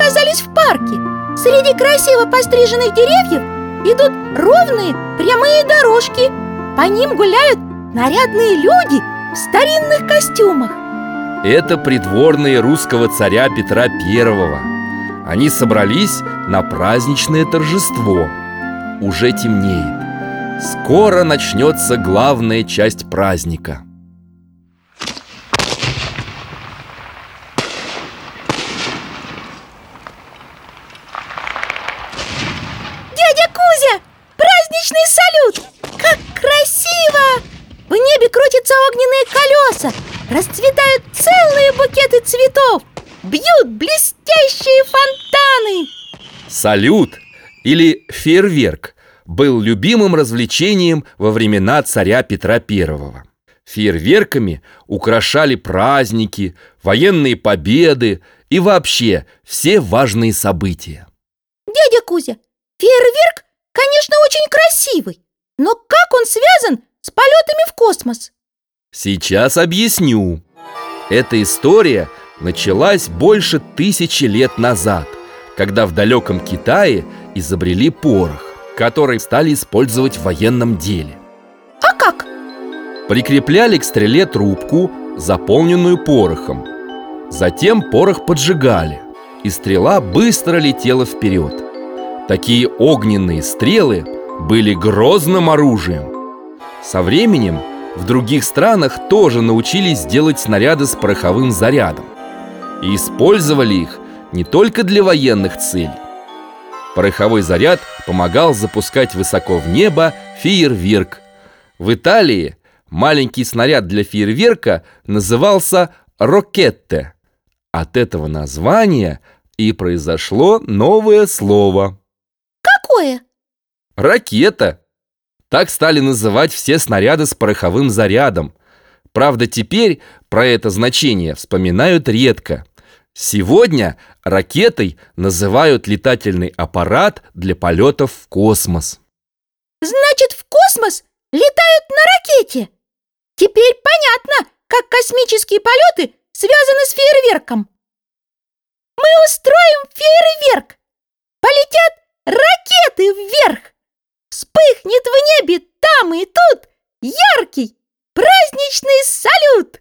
оказались в парке. Среди красиво постриженных деревьев идут ровные прямые дорожки. По ним гуляют нарядные люди в старинных костюмах. Это придворные русского царя Петра Первого. Они собрались на праздничное торжество. Уже темнеет. Скоро начнется главная часть праздника Дядя Кузя! Праздничный салют! Как красиво! В небе крутятся огненные колеса Расцветают целые букеты цветов Бьют блестящие фонтаны Салют или фейерверк был любимым развлечением во времена царя Петра Первого. Фейерверками украшали праздники, военные победы и вообще все важные события. Дядя Кузя, фейерверк, конечно, очень красивый Но как он связан с полетами в космос? Сейчас объясню. Эта история началась больше тысячи лет назад, когда в далеком Китае изобрели порох, который стали использовать в военном деле. А как? Прикрепляли к стреле трубку, заполненную порохом. Затем порох поджигали, и стрела быстро летела вперед. Такие огненные стрелы были грозным оружием. Со временем в других странах тоже научились делать снаряды с пороховым зарядом. И использовали их не только для военных целей. Пороховой заряд помогал запускать высоко в небо фейерверк. В Италии маленький снаряд для фейерверка назывался «рокетте». От этого названия и произошло новое слово Какое? «ракета». Так стали называть все снаряды с пороховым зарядом. Правда, теперь про это значение вспоминают редко. Сегодня ракетой называют летательный аппарат для полетов в космос. Значит, в космос летают на ракете Теперь понятно, как космические полеты связаны с фейерверком Мы устроим фейерверк И тут яркий праздничный салют